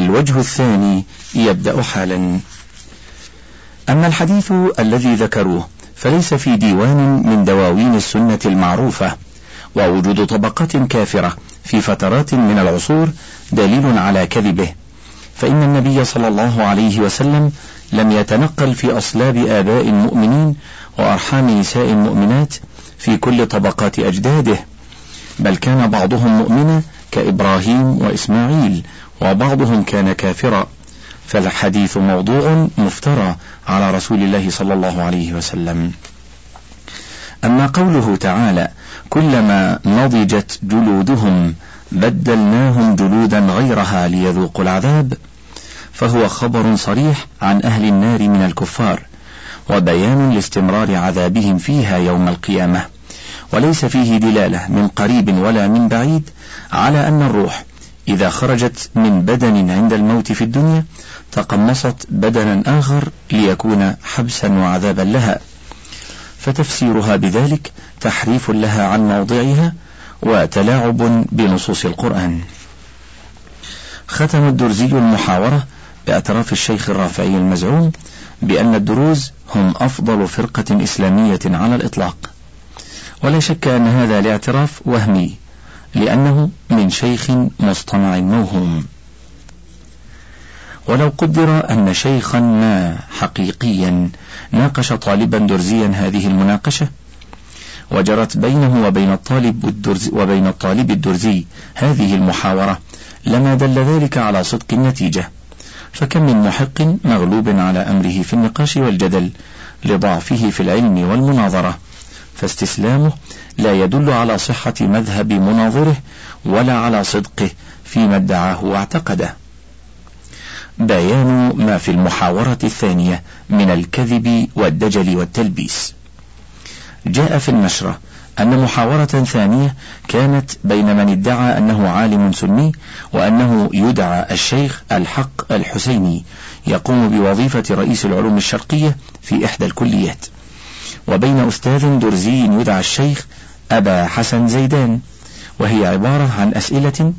والوجه الثاني يبدأ حالا. أما الحديث الذي ذكروه فليس في ديوان من دواوين السنة المعروفة ووجود طبقات كافرة في فترات من العصور دليل على كذبه. فإن النبي صلى الله عليه وسلم لم يتنقل في أصلاب آباء المؤمنين وأرحام نساء المؤمنات في كل طبقات أجداده بل كان بعضهم مؤمنا كإبراهيم وإسماعيل وبعضهم كان كافرا فالحديث موضوع مفترى على رسول الله صلى الله عليه وسلم. أما قوله تعالى كلما نضجت جلودهم بدلناهم جلودا غيرها ليذوقوا العذاب فهو خبر صريح عن أهل النار من الكفار وبيان لاستمرار عذابهم فيها يوم القيامة. وليس فيه دلالة من قريب ولا من بعيد على أن الروح إذا خرجت من بدن عند الموت في الدنيا تقمصت بدنا آخر ليكون حبسا وعذابا لها. فتفسيرها بذلك تحريف لها عن موضعها وتلاعب بنصوص القرآن. ختم الدرزي المحاورة باعتراف الشيخ الرافعي المزعوم بأن الدروز هم أفضل فرقة إسلامية على الإطلاق. ولا شك أن هذا الاعتراف وهمي. لأنه من شيخ مصطنع موهوم ولو قدر أن شيخا ما حقيقيا ناقش طالبا درزيا هذه المناقشة وجرت بينه وبين الطالب الدرزي وبين الطالب الدرزي هذه المحاورة لما دل ذلك على صدق النتيجة. فكم من محق مغلوب على أمره في النقاش والجدل لضعفه في العلم والمناظرة. فاستسلامه لا يدل على صحة مذهب مناظره ولا على صدقه فيما ادعاه واعتقده. بيان ما في المحاورة الثانية من الكذب والدجل والتلبيس. جاء في النشرة أن محاورة ثانية كانت بين من ادعى أنه عالم سني وأنه يدعى الشيخ الحق الحسيني يقوم بوظيفة رئيس العلوم الشرقية في إحدى الكليات. وبين أستاذ درزي يدعى الشيخ أبا حسن زيدان وهي عبارة عن أسئلة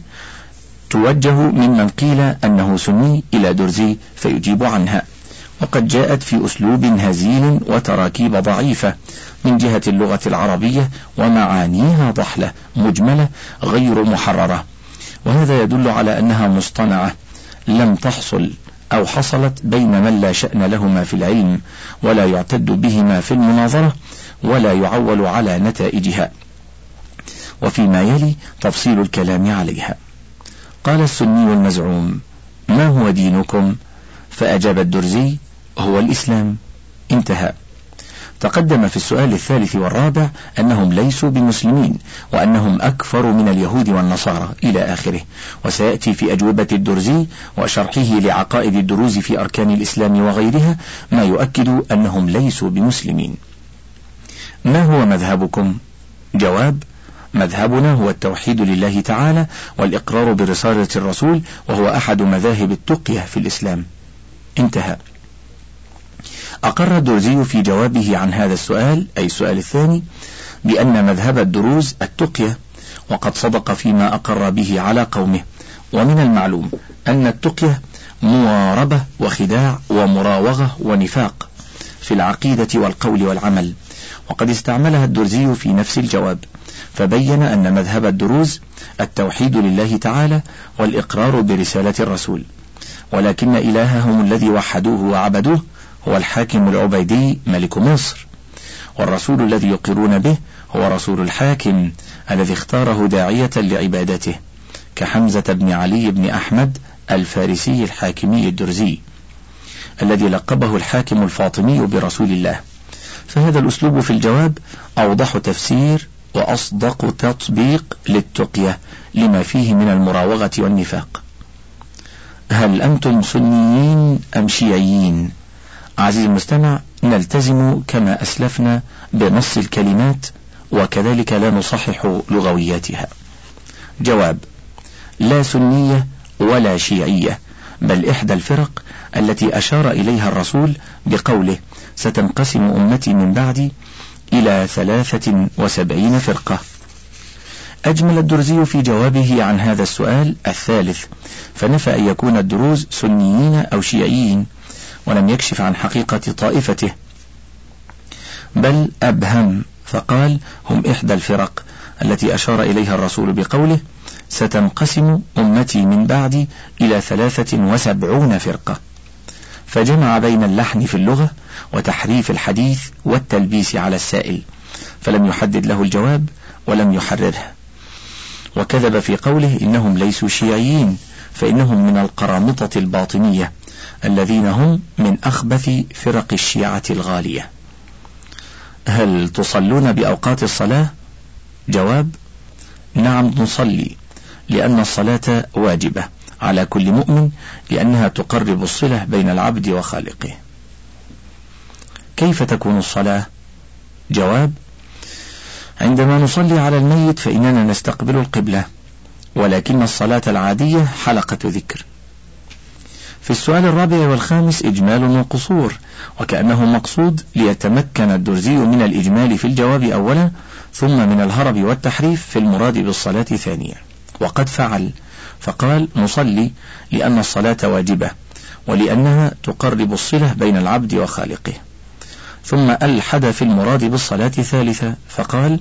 توجه ممن قيل أنه سني إلى درزي فيجيب عنها وقد جاءت في أسلوب هزيل وتراكيب ضعيفة من جهة اللغة العربية ومعانيها ضحلة مجملة غير محررة وهذا يدل على أنها مصطنعة لم تحصل. أو حصلت بين من لا شأن لهما في العلم ولا يعتد بهما في المناظرة ولا يعول على نتائجها. وفيما يلي تفصيل الكلام عليها. قال السني المزعوم ما هو دينكم؟ فأجاب الدرزي هو الإسلام. انتهى. تقدم في السؤال الثالث والرابع أنهم ليسوا بمسلمين وأنهم أكفر من اليهود والنصارى إلى آخره. وسيأتي في أجوبة الدرزي وشرحه لعقائد الدروز في أركان الإسلام وغيرها ما يؤكد أنهم ليسوا بمسلمين. ما هو مذهبكم؟ جواب مذهبنا هو التوحيد لله تعالى والإقرار برسالة الرسول وهو أحد مذاهب التقية في الإسلام. انتهى. أقر الدرزي في جوابه عن هذا السؤال أي السؤال الثاني بأن مذهب الدروز التقية وقد صدق فيما أقر به على قومه. ومن المعلوم أن التقية مواربة وخداع ومراوغة ونفاق في العقيدة والقول والعمل. وقد استعملها الدرزي في نفس الجواب فبين أن مذهب الدروز التوحيد لله تعالى والإقرار برسالة الرسول. ولكن إلههم الذي وحدوه وعبدوه هو الحاكم العبيدي ملك مصر. والرسول الذي يقرون به هو رسول الحاكم الذي اختاره داعية لعبادته كحمزة بن علي بن أحمد الفارسي الحاكمي الدرزي الذي لقبه الحاكم الفاطمي برسول الله. فهذا الأسلوب في الجواب أوضح تفسير وأصدق تطبيق للتقية لما فيه من المراوغة والنفاق. هل أنتم سنيين أم شيعيين؟ عزيزي المستمع نلتزم كما أسلفنا بنص الكلمات وكذلك لا نصحح لغوياتها. جواب لا سنية ولا شيعية بل إحدى الفرق التي أشار إليها الرسول بقوله ستنقسم أمتي من بعدي إلى ثلاثة وسبعين فرقة أجمل الدرزي في جوابه عن هذا السؤال الثالث فنفى أن يكون الدروز سنيين أو شيعيين ولم يكشف عن حقيقة طائفته بل أبهم فقال هم إحدى الفرق التي أشار إليها الرسول بقوله ستنقسم أمتي من بعدي إلى ثلاثة وسبعون فرقة. فجمع بين اللحن في اللغة وتحريف الحديث والتلبيس على السائل فلم يحدد له الجواب ولم يحرره. وكذب في قوله إنهم ليسوا شيعيين فإنهم من القرامطة الباطنية. الذين هم من أخبث فرق الشيعة الغالية هل تصلون بأوقات الصلاة؟ جواب نعم نصلي لأن الصلاة واجبة على كل مؤمن لأنها تقرب الصلة بين العبد وخالقه. كيف تكون الصلاة؟ جواب: عندما نصلي على الميت فإننا نستقبل القبلة، ولكن الصلاة العادية حلقة ذكر. في السؤال الرابع والخامس إجمال وقصور، وكأنه مقصود ليتمكن الدرزي من الإجمال في الجواب أولا، ثم من الهرب والتحريف في المراد بالصلاة ثانيا. وقد فعل فقال نصلي لأن الصلاة واجبة ولأنها تقرب الصلة بين العبد وخالقه ثم ألحد في المراد بالصلاة ثالثة فقال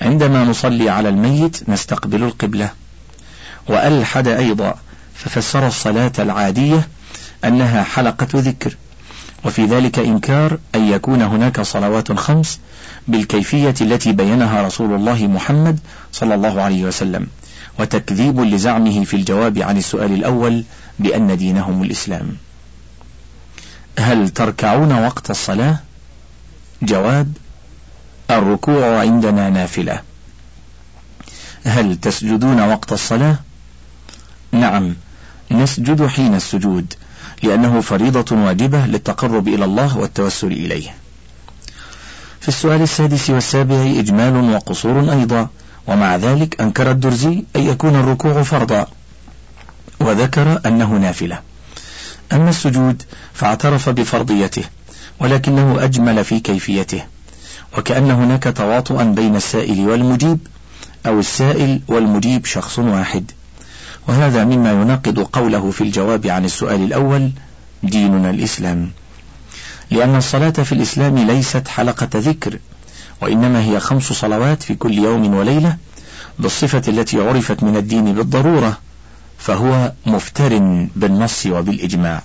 عندما نصلي على الميت نستقبل القبلة وألحد أيضا ففسر الصلاة العادية أنها حلقة ذكر وفي ذلك إنكار أن يكون هناك صلوات خمس بالكيفية التي بينها رسول الله محمد صلى الله عليه وسلم وتكذيب لزعمه في الجواب عن السؤال الأول بأن دينهم الإسلام هل تركعون وقت الصلاة؟ جواب الركوع عندنا نافلة هل تسجدون وقت الصلاة؟ نعم نسجد حين السجود لأنه فريضة واجبة للتقرب إلى الله والتوسل إليه. في السؤال السادس والسابع إجمال وقصور أيضا، ومع ذلك أنكر الدرزي أن يكون الركوع فرضا، وذكر أنه نافلة. أما السجود فاعترف بفرضيته، ولكنه أجمل في كيفيته، وكأن هناك تواطؤا بين السائل والمجيب، أو السائل والمجيب شخص واحد. وهذا مما يناقض قوله في الجواب عن السؤال الأول ديننا الإسلام. لأن الصلاة في الإسلام ليست حلقة ذكر وإنما هي خمس صلوات في كل يوم وليلة بالصفة التي عرفت من الدين بالضرورة فهو مفتر بالنص وبالإجماع.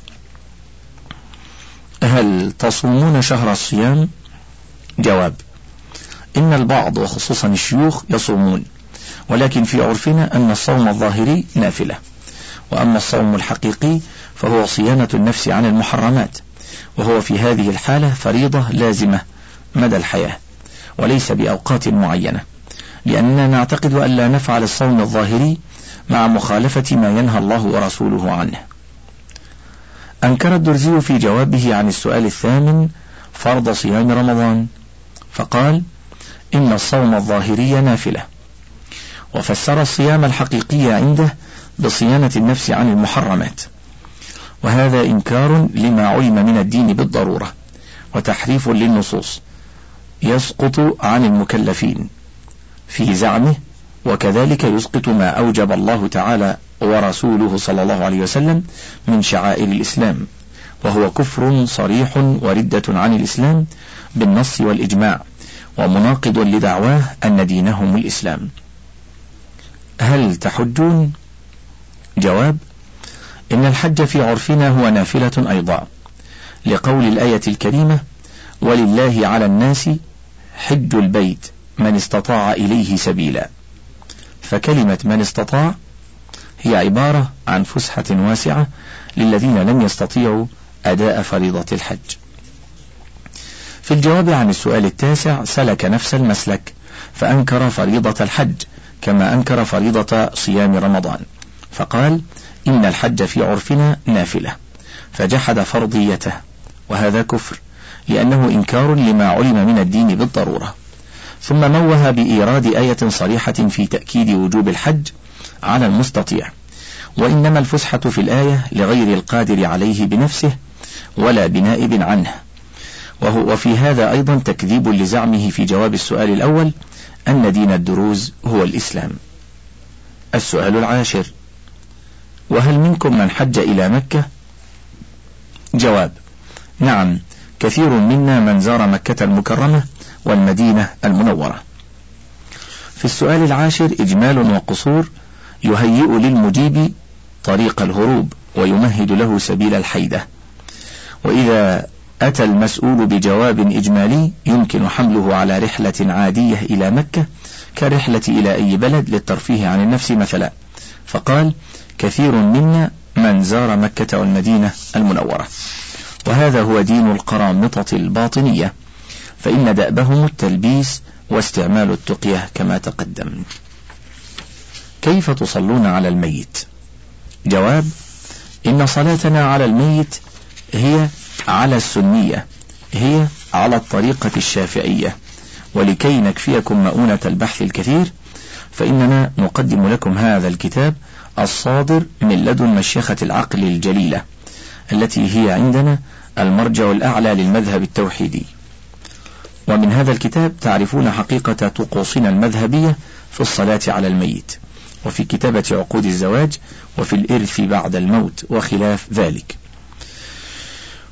هل تصومون شهر الصيام؟ جواب إن البعض وخصوصا الشيوخ يصومون. ولكن في عرفنا أن الصوم الظاهري نافلة. وأما الصوم الحقيقي فهو صيانة النفس عن المحرمات وهو في هذه الحالة فريضة لازمة مدى الحياة وليس بأوقات معينة لأننا نعتقد أن لا نفعل الصوم الظاهري مع مخالفة ما ينهى الله ورسوله عنه. أنكر الدرزي في جوابه عن السؤال الثامن فرض صيام رمضان فقال إن الصوم الظاهري نافلة. وفسر الصيام الحقيقي عنده بصيانة النفس عن المحرمات. وهذا إنكار لما علم من الدين بالضرورة وتحريف للنصوص يسقط عن المكلفين في زعمه وكذلك يسقط ما أوجب الله تعالى ورسوله صلى الله عليه وسلم من شعائر الإسلام. وهو كفر صريح وردة عن الإسلام بالنص والإجماع ومناقض لدعواه أن دينهم الإسلام. هل تحجون؟ جواب إن الحج في عرفنا هو نافلة أيضا لقول الآية الكريمة ولله على الناس حج البيت من استطاع إليه سبيلا. فكلمة من استطاع هي عبارة عن فسحة واسعة للذين لم يستطيعوا أداء فريضة الحج. في الجواب عن السؤال التاسع سلك نفس المسلك فأنكر فريضة الحج. كما أنكر فريضة صيام رمضان. فقال إن الحج في عرفنا نافلة. فجحد فرضيته. وهذا كفر لأنه إنكار لما علم من الدين بالضرورة. ثم موه بإيراد آية صريحة في تأكيد وجوب الحج على المستطيع. وإنما الفسحة في الآية لغير القادر عليه بنفسه ولا بنائب عنه. وهو وفي هذا أيضا تكذيب لزعمه في جواب السؤال الأول أن دين الدروز هو الإسلام. السؤال العاشر. وهل منكم من حج إلى مكة؟ جواب نعم كثير منا من زار مكة المكرمة والمدينة المنورة. في السؤال العاشر إجمال وقصور يهيئ للمجيب طريق الهروب ويمهد له سبيل الحيدة. وإذا أتى المسؤول بجواب إجمالي يمكن حمله على رحلة عادية إلى مكة كرحلة إلى أي بلد للترفيه عن النفس مثلا. فقال كثير منا من زار مكة والمدينة المنورة. وهذا هو دين القرامطة الباطنية. فإن دأبهم التلبيس واستعمال التقية كما تقدم. كيف تصلون على الميت؟ جواب إن صلاتنا على الميت هي على السنية هي على الطريقة الشافعية. ولكي نكفيكم مؤونة البحث الكثير فإننا نقدم لكم هذا الكتاب الصادر من لدن مشيخة العقل الجليلة التي هي عندنا المرجع الأعلى للمذهب التوحيدي. ومن هذا الكتاب تعرفون حقيقة طقوسنا المذهبية في الصلاة على الميت وفي كتابة عقود الزواج وفي الإرث بعد الموت وخلاف ذلك.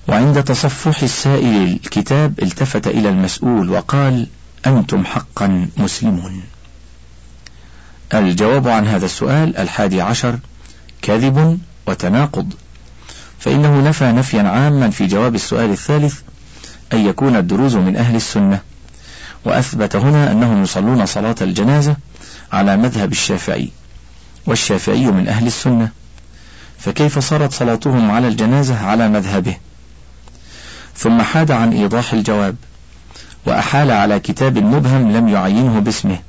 وعند تصفح السائل الكتاب التفت إلى المسؤول وقال أنتم حقا مسلمون. الجواب عن هذا السؤال الحادي عشر كذب وتناقض. فإنه نفى نفيا عاما في جواب السؤال الثالث أن يكون الدروز من أهل السنة. وأثبت هنا أنهم يصلون صلاة الجنازة على مذهب الشافعي والشافعي من أهل السنة. فكيف صارت صلاتهم على الجنازة على مذهبه؟ ثم حاد عن إيضاح الجواب وأحال على كتاب مبهم لم يعينه باسمه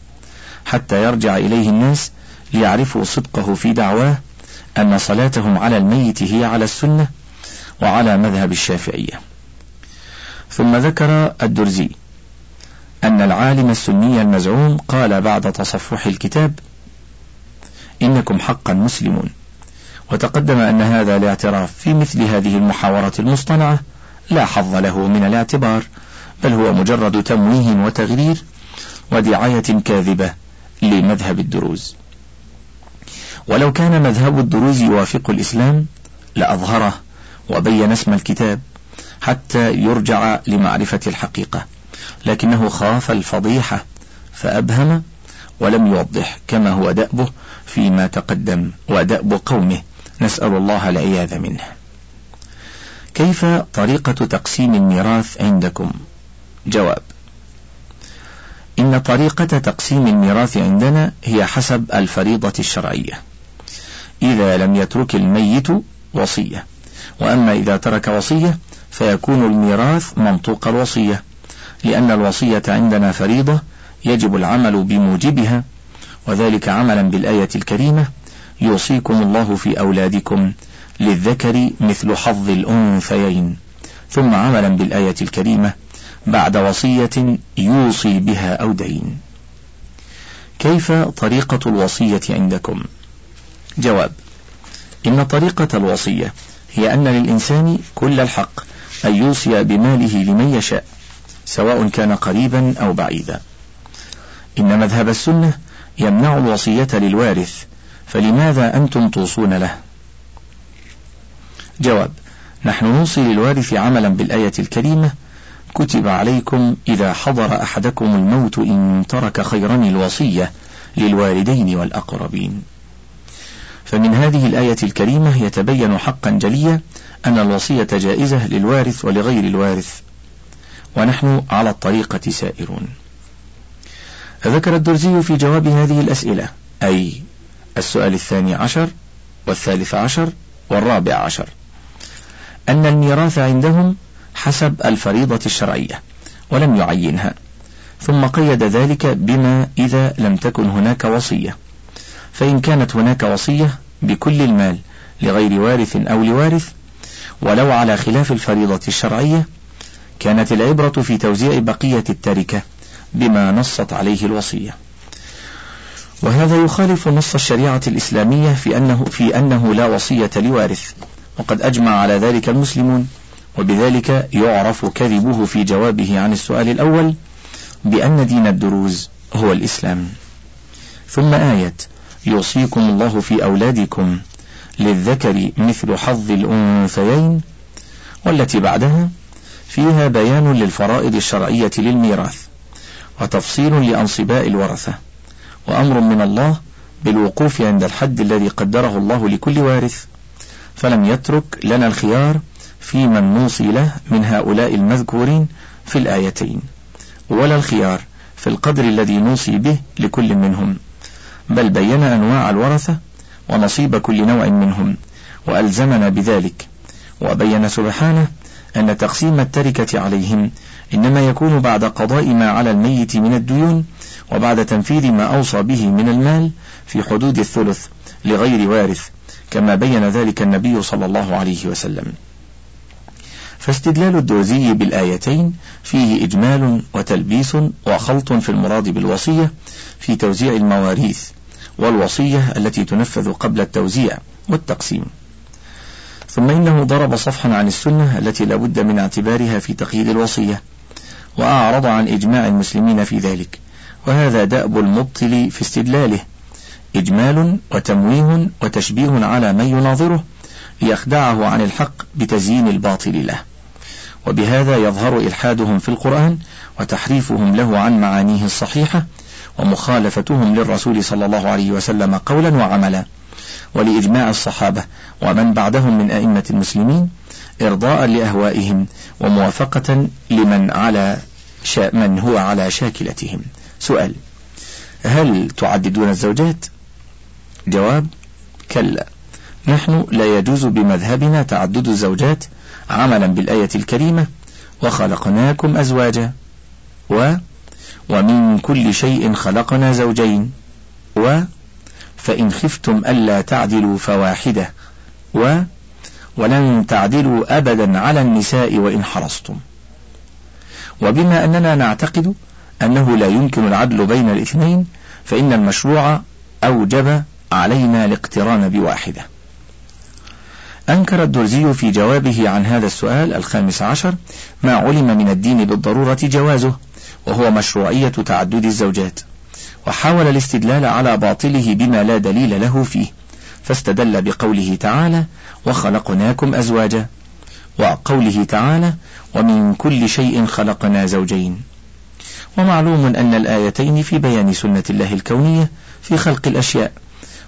حتى يرجع إليه الناس ليعرفوا صدقه في دعواه أن صلاتهم على الميت هي على السنة وعلى مذهب الشافعية. ثم ذكر الدرزي أن العالم السني المزعوم قال بعد تصفح الكتاب إنكم حقا مسلمون. وتقدم أن هذا الاعتراف في مثل هذه المحاورة المصطنعة لا حظ له من الاعتبار بل هو مجرد تمويه وتغرير ودعاية كاذبة لمذهب الدروز. ولو كان مذهب الدروز يوافق الإسلام لأظهره وبين اسم الكتاب حتى يرجع لمعرفة الحقيقة لكنه خاف الفضيحة فأبهم ولم يوضح كما هو دأبه فيما تقدم ودأب قومه. نسأل الله العياذ منه. كيف طريقة تقسيم الميراث عندكم؟ جواب إن طريقة تقسيم الميراث عندنا هي حسب الفريضة الشرعية. إذا لم يترك الميت وصية وأما إذا ترك وصية فيكون الميراث منطوق الوصية لأن الوصية عندنا فريضة يجب العمل بموجبها وذلك عملا بالآية الكريمة يوصيكم الله في أولادكم للذكر مثل حظ الأنثيين. ثم عملا بالآية الكريمة بعد وصية يوصي بها أو دين. كيف طريقة الوصية عندكم؟ جواب إن طريقة الوصية هي أن للإنسان كل الحق أن يوصي بماله لمن يشاء سواء كان قريبا أو بعيدا. إن مذهب السنة يمنع الوصية للوارث فلماذا أنتم توصون له؟ جواب. نحن نوصي للوارث عملا بالآية الكريمة كتب عليكم إذا حضر أحدكم الموت إن ترك خيرا الوصية للوالدين والأقربين. فمن هذه الآية الكريمة يتبين حقا جليا أن الوصية جائزة للوارث ولغير الوارث ونحن على الطريقة سائرون. ذكر الدرزي في جواب هذه الأسئلة أي السؤال الثاني عشر والثالث عشر والرابع عشر. أن الميراث عندهم حسب الفريضة الشرعية ولم يعينها. ثم قيد ذلك بما إذا لم تكن هناك وصية. فإن كانت هناك وصية بكل المال لغير وارث أو لوارث ولو على خلاف الفريضة الشرعية كانت العبرة في توزيع بقية التركة بما نصت عليه الوصية. وهذا يخالف نص الشريعة الإسلامية في أنه, في أنه لا وصية لوارث. وقد أجمع على ذلك المسلمون وبذلك يعرف كذبه في جوابه عن السؤال الأول بأن دين الدروز هو الإسلام. ثم آية يوصيكم الله في أولادكم للذكر مثل حظ الأنثيين والتي بعدها فيها بيان للفرائض الشرعية للميراث وتفصيل لأنصباء الورثة وأمر من الله بالوقوف عند الحد الذي قدره الله لكل وارث فلم يترك لنا الخيار في من نوصي له من هؤلاء المذكورين في الآيتين. ولا الخيار في القدر الذي نوصي به لكل منهم بل بين أنواع الورثة ونصيب كل نوع منهم وألزمنا بذلك. وبين سبحانه أن تقسيم التركة عليهم إنما يكون بعد قضاء ما على الميت من الديون وبعد تنفيذ ما أوصى به من المال في حدود الثلث لغير وارث. كما بين ذلك النبي صلى الله عليه وسلم. فاستدلال الدوزي بالآيتين فيه إجمال وتلبيس وخلط في المراد بالوصية في توزيع المواريث والوصية التي تنفذ قبل التوزيع والتقسيم. ثم إنه ضرب صفحا عن السنة التي لا بد من اعتبارها في تقييد الوصية وأعرض عن إجماع المسلمين في ذلك وهذا دأب المبطل في استدلاله إجمال وتمويه وتشبيه على من يناظره ليخدعه عن الحق بتزيين الباطل له. وبهذا يظهر إلحادهم في القرآن وتحريفهم له عن معانيه الصحيحة ومخالفتهم للرسول صلى الله عليه وسلم قولا وعملا. ولإجماع الصحابة ومن بعدهم من أئمة المسلمين إرضاء لأهوائهم وموافقة لمن على شا من هو على شاكلتهم. سؤال هل تعددون الزوجات؟ جواب كلا. نحن لا يجوز بمذهبنا تعدد الزوجات عملا بالآية الكريمة وخلقناكم أزواجا. و ومن كل شيء خلقنا زوجين. و فإن خفتم ألا تعدلوا فواحدة. و ولن تعدلوا أبدا على النساء وإن حرصتم. وبما أننا نعتقد أنه لا يمكن العدل بين الاثنين فإن المشروع أوجب علينا الاقتران بواحدة. أنكر الدرزي في جوابه عن هذا السؤال الخامس عشر ما علم من الدين بالضرورة جوازه وهو مشروعية تعدد الزوجات وحاول الاستدلال على باطله بما لا دليل له فيه فاستدل بقوله تعالى وخلقناكم أزواجا وقوله تعالى ومن كل شيء خلقنا زوجين ومعلوم أن الآيتين في بيان سنة الله الكونية في خلق الأشياء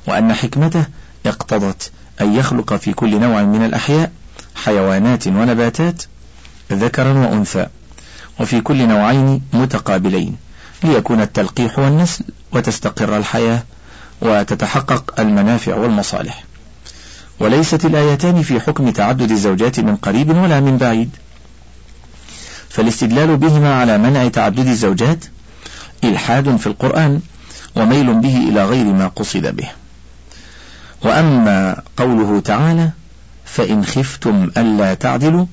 وأن حكمته اقتضت أن يخلق في كل نوع من الأحياء حيوانات ونباتات ذكرا وأنثى وفي كل نوعين متقابلين ليكون التلقيح والنسل وتستقر الحياة وتتحقق المنافع والمصالح. وليست الآيتان في حكم تعدد الزوجات من قريب ولا من بعيد. فالاستدلال بهما على منع تعدد الزوجات إلحاد في القرآن وميل به إلى غير ما قصد به. وأما قوله تعالى فإن خفتم ألا تعدلوا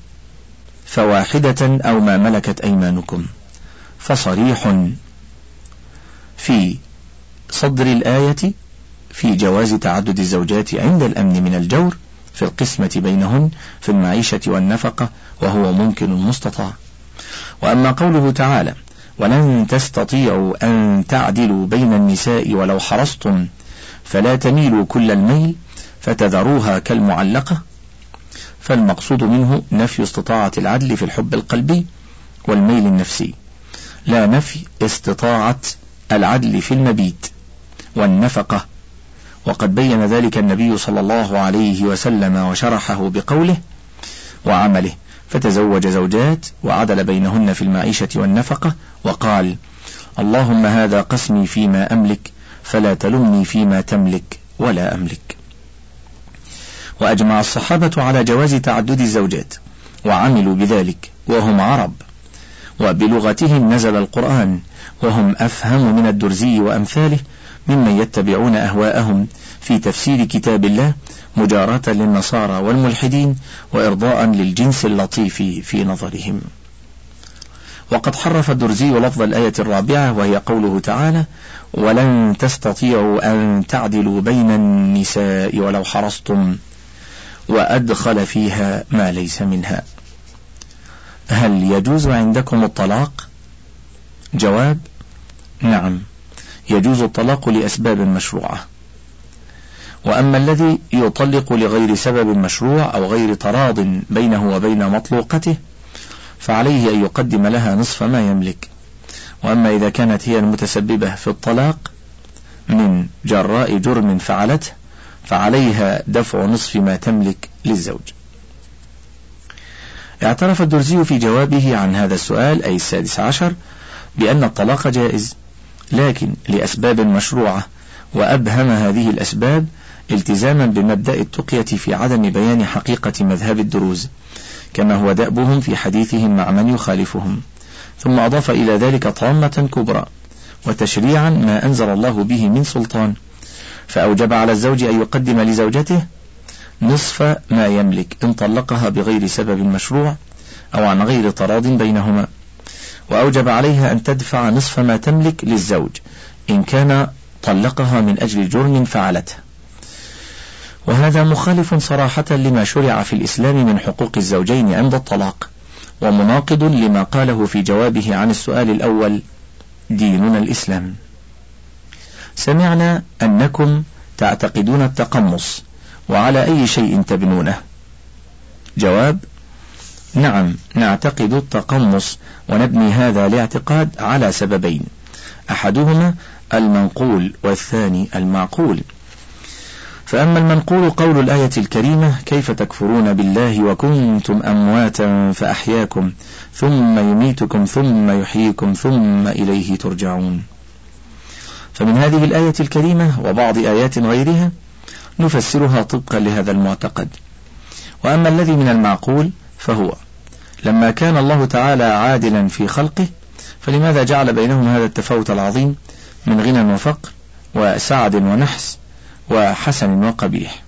فواحدة أو ما ملكت أيمانكم فصريح في صدر الآية في جواز تعدد الزوجات عند الأمن من الجور في القسمة بينهن في المعيشة والنفقة وهو ممكن مستطاع. وأما قوله تعالى ولن تستطيعوا أن تعدلوا بين النساء ولو حرصتم فلا تميلوا كل الميل فتذروها كالمعلقة فالمقصود منه نفي استطاعة العدل في الحب القلبي والميل النفسي لا نفي استطاعة العدل في المبيت والنفقة. وقد بين ذلك النبي صلى الله عليه وسلم وشرحه بقوله وعمله فتزوج زوجات وعدل بينهن في المعيشة والنفقة وقال اللهم هذا قسمي فيما أملك فلا تلمني فيما تملك ولا أملك. وأجمع الصحابة على جواز تعدد الزوجات وعملوا بذلك وهم عرب. وبلغتهم نزل القرآن وهم أفهم من الدرزي وأمثاله ممن يتبعون أهواءهم في تفسير كتاب الله مجاراة للنصارى والملحدين وإرضاء للجنس اللطيف في نظرهم. وقد حرف الدرزي لفظ الآية الرابعة وهي قوله تعالى ولن تستطيعوا أن تعدلوا بين النساء ولو حرصتم وأدخل فيها ما ليس منها هل يجوز عندكم الطلاق؟ جواب نعم يجوز الطلاق لأسباب مشروعة. وأما الذي يطلق لغير سبب مشروع أو غير تراض بينه وبين مطلوقته فعليه أن يقدم لها نصف ما يملك. وأما إذا كانت هي المتسببة في الطلاق من جراء جرم فعلته فعليها دفع نصف ما تملك للزوج. اعترف الدرزي في جوابه عن هذا السؤال أي السادس عشر بأن الطلاق جائز لكن لأسباب مشروعة وأبهم هذه الأسباب التزاما بمبدأ التقية في عدم بيان حقيقة مذهب الدروز. كما هو دأبهم في حديثهم مع من يخالفهم. ثم أضاف إلى ذلك طامة كبرى وتشريعا ما أنزل الله به من سلطان. فأوجب على الزوج أن يقدم لزوجته نصف ما يملك إن طلقها بغير سبب مشروع أو عن غير تراض بينهما. وأوجب عليها أن تدفع نصف ما تملك للزوج إن كان طلقها من أجل جرم فعلته. وهذا مخالف صراحة لما شرع في الإسلام من حقوق الزوجين عند الطلاق ومناقض لما قاله في جوابه عن السؤال الأول ديننا الإسلام. سمعنا أنكم تعتقدون التقمص وعلى أي شيء تبنونه؟ جواب نعم نعتقد التقمص ونبني هذا الاعتقاد على سببين أحدهما المنقول والثاني المعقول. فأما المنقول قول الآية الكريمة كيف تكفرون بالله وكنتم أمواتا فأحياكم ثم يميتكم ثم يحييكم ثم إليه ترجعون. فمن هذه الآية الكريمة وبعض آيات غيرها نفسرها طبقا لهذا المعتقد. وأما الذي من المعقول فهو لما كان الله تعالى عادلا في خلقه فلماذا جعل بينهم هذا التفاوت العظيم من غنى وفقر وسعد ونحس؟ وحسن وقبيح.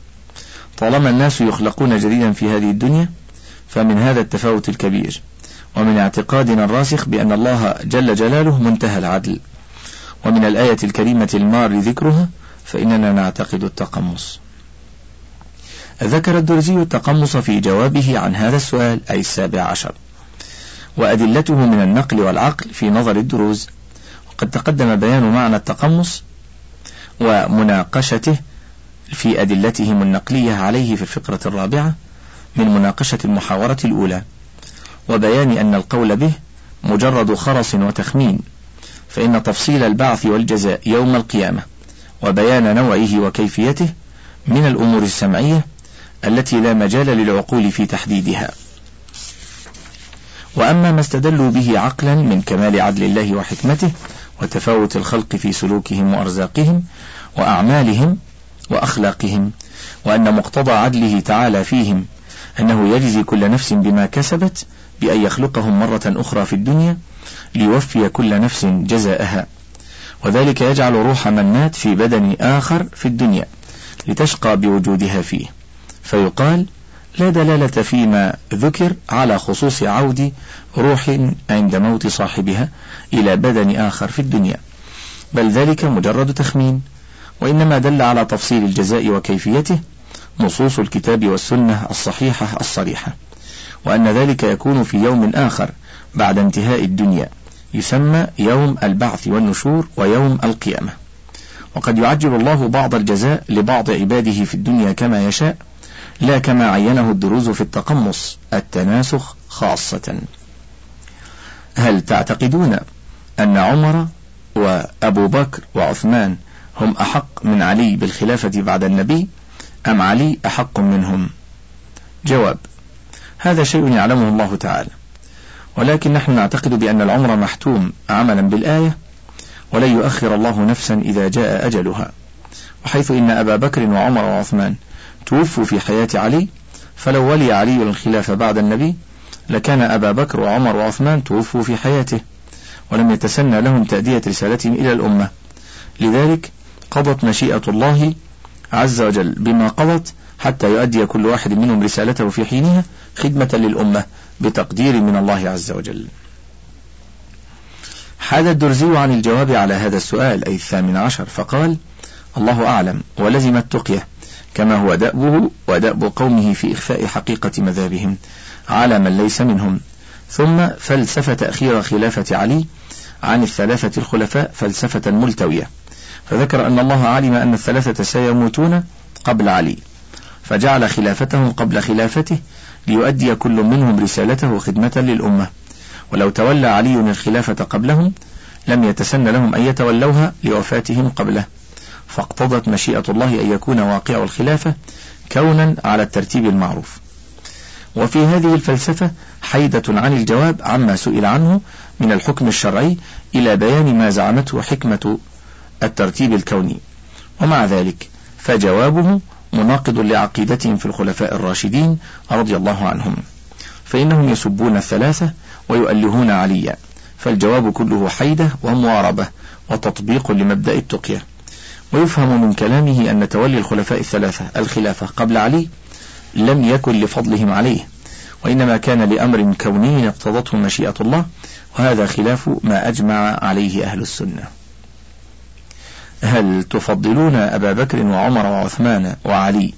طالما الناس يخلقون جديدا في هذه الدنيا فمن هذا التفاوت الكبير. ومن اعتقادنا الراسخ بأن الله جل جلاله منتهى العدل. ومن الآية الكريمة المار ذكرها فإننا نعتقد التقمص. ذكر الدرزي التقمص في جوابه عن هذا السؤال أي السابع عشر. وأدلته من النقل والعقل في نظر الدروز. وقد تقدم بيان معنى التقمص ومناقشته في أدلتهم النقلية عليه في الفقرة الرابعة من مناقشة المحاورة الأولى وبيان أن القول به مجرد خرص وتخمين فإن تفصيل البعث والجزاء يوم القيامة وبيان نوعه وكيفيته من الأمور السمعية التي لا مجال للعقول في تحديدها. وأما ما استدلوا به عقلا من كمال عدل الله وحكمته وتفاوت الخلق في سلوكهم وأرزاقهم وأعمالهم وأخلاقهم وأن مقتضى عدله تعالى فيهم أنه يجزي كل نفس بما كسبت بأن يخلقهم مرة أخرى في الدنيا ليوفي كل نفس جزاءها. وذلك يجعل روح من مات في بدن آخر في الدنيا لتشقى بوجودها فيه. فيقال لا دلالة فيما ذكر على خصوص عود روح عند موت صاحبها إلى بدن آخر في الدنيا بل ذلك مجرد تخمين. وإنما دل على تفصيل الجزاء وكيفيته نصوص الكتاب والسنة الصحيحة الصريحة وأن ذلك يكون في يوم آخر بعد انتهاء الدنيا يسمى يوم البعث والنشور ويوم القيامة. وقد يعجل الله بعض الجزاء لبعض عباده في الدنيا كما يشاء لا كما عينه الدروز في التقمص التناسخ خاصة. هل تعتقدون أن عمر وأبو بكر وعثمان هم أحق من علي بالخلافة بعد النبي أم علي أحق منهم؟ جواب هذا شيء يعلمه الله تعالى. ولكن نحن نعتقد بأن العمر محتوم عملا بالآية ولن يؤخر الله نفسا إذا جاء أجلها. وحيث إن أبا بكر وعمر وعثمان توفوا في حياة علي فلو ولي علي الخلافة بعد النبي لكان أبا بكر وعمر وعثمان توفوا في حياته ولم يتسنى لهم تأدية رسالتهم إلى الأمة. لذلك قضت مشيئة الله عز وجل بما قضت حتى يؤدي كل واحد منهم رسالته في حينها خدمة للأمة بتقدير من الله عز وجل. حاد الدرزي عن الجواب على هذا السؤال أي الثامن عشر فقال: الله أعلم ولزم التقية كما هو دأبه ودأب قومه في إخفاء حقيقة مذابهم على من ليس منهم ثم فلسفة تأخير خلافة علي عن الثلاثة الخلفاء فلسفة ملتوية فذكر أن الله علم أن الثلاثة سيموتون قبل علي فجعل خلافتهم قبل خلافته ليؤدي كل منهم رسالته خدمة للأمة. ولو تولى علي الخلافة قبلهم لم يتسن لهم أن يتولوها لوفاتهم قبله. فاقتضت مشيئة الله أن يكون واقع الخلافة كونا على الترتيب المعروف. وفي هذه الفلسفة حيدة عن الجواب عما سئل عنه من الحكم الشرعي إلى بيان ما زعمته حكمة الترتيب الكوني. ومع ذلك فجوابه مناقض لعقيدتهم في الخلفاء الراشدين رضي الله عنهم. فإنهم يسبون الثلاثة ويؤلهون عليا. فالجواب كله حيدة ومواربة وتطبيق لمبدأ التقية. ويفهم من كلامه أن تولي الخلفاء الثلاثة الخلافة قبل علي لم يكن لفضلهم عليه. وإنما كان لأمر كوني اقتضته مشيئة الله وهذا خلاف ما أجمع عليه أهل السنة. هل تفضلون أبا بكر وعمر وعثمان وعلي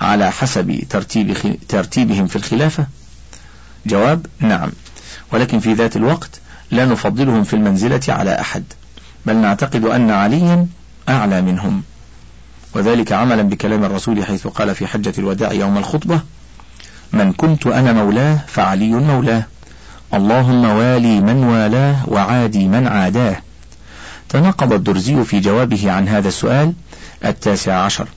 على حسب ترتيب ترتيبهم في الخلافة؟ جواب نعم. ولكن في ذات الوقت لا نفضلهم في المنزلة على أحد بل نعتقد أن عليا أعلى منهم. وذلك عملا بكلام الرسول حيث قال في حجة الوداع يوم الخطبة من كنت أنا مولاه فعلي مولاه اللهم والي من والاه وعادي من عاداه. تناقض الدرزي في جوابه عن هذا السؤال التاسع عشر.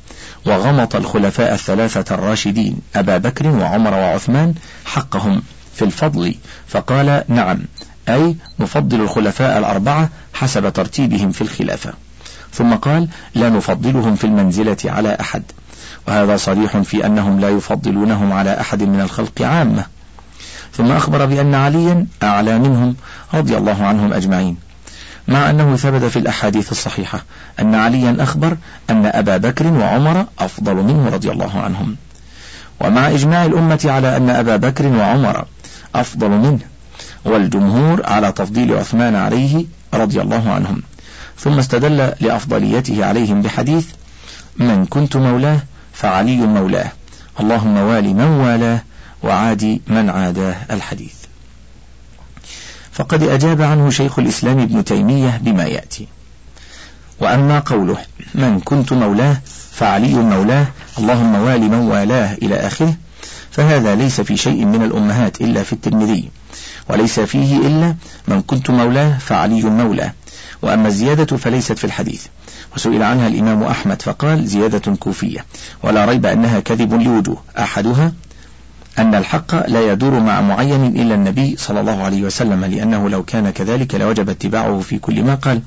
وغمط الخلفاء الثلاثة الراشدين أبا بكر وعمر وعثمان حقهم في الفضل. فقال نعم أي نفضل الخلفاء الأربعة حسب ترتيبهم في الخلافة. ثم قال لا نفضلهم في المنزلة على أحد. وهذا صريح في أنهم لا يفضلونهم على أحد من الخلق عامة. ثم أخبر بأن عليا أعلى منهم رضي الله عنهم أجمعين. مع أنه ثبت في الأحاديث الصحيحة أن عليا أخبر أن أبا بكر وعمر أفضل منه رضي الله عنهم. ومع إجماع الأمة على أن أبا بكر وعمر أفضل منه والجمهور على تفضيل عثمان عليه رضي الله عنهم. ثم استدل لأفضليته عليهم بحديث من كنت مولاه فعلي مولاه اللهم والي من والاه وعادي من عاداه الحديث. فقد أجاب عنه شيخ الإسلام ابن تيمية بما يأتي. وأما قوله من كنت مولاه فعلي مولاه اللهم والي من والاه إلى آخره فهذا ليس في شيء من الأمهات إلا في الترمذي وليس فيه إلا من كنت مولاه فعلي مولاه. وأما الزيادة فليست في الحديث. وسئل عنها الإمام أحمد فقال زيادة كوفية ولا ريب أنها كذب لوجوه أحدها أن الحق لا يدور مع معين إلا النبي صلى الله عليه وسلم لأنه لو كان كذلك لوجب اتباعه في كل ما قال.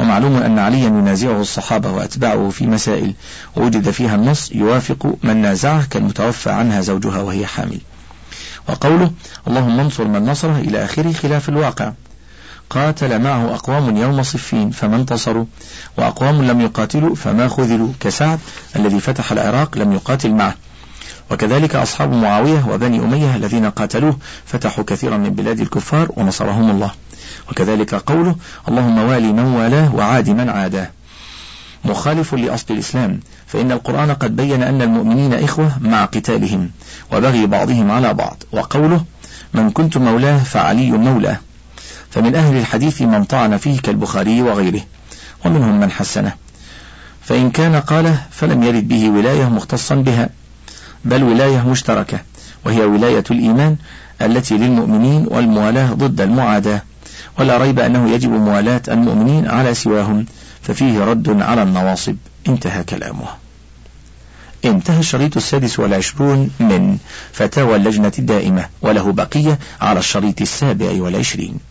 ومعلوم أن عليا ينازعه الصحابة وأتباعه في مسائل وجد فيها النص يوافق من نازعه كالمتوفى عنها زوجها وهي حامل. وقوله اللهم انصر من نصره إلى آخره خلاف الواقع. قاتل معه أقوام يوم صفين فما انتصروا وأقوام لم يقاتلوا فما خذلوا كسعد الذي فتح العراق لم يقاتل معه. وكذلك أصحاب معاوية وبني أمية الذين قاتلوه فتحوا كثيرا من بلاد الكفار ونصرهم الله. وكذلك قوله اللهم والي من والاه وعاد من عاداه. مخالف لأصل الإسلام فإن القرآن قد بين أن المؤمنين إخوة مع قتالهم وبغي بعضهم على بعض. وقوله من كنت مولاه فعلي مولاه. فمن أهل الحديث من طعن فيه كالبخاري وغيره ومنهم من حسنه. فإن كان قاله فلم يرد به ولاية مختصا بها. بل ولاية مشتركة وهي ولاية الإيمان التي للمؤمنين والموالاة ضد المعاداة. ولا ريب أنه يجب موالاة المؤمنين على سواهم ففيه رد على النواصب. انتهى كلامه. انتهى الشريط السادس والعشرون من فتاوى اللجنة الدائمة وله بقية على الشريط السابع والعشرين.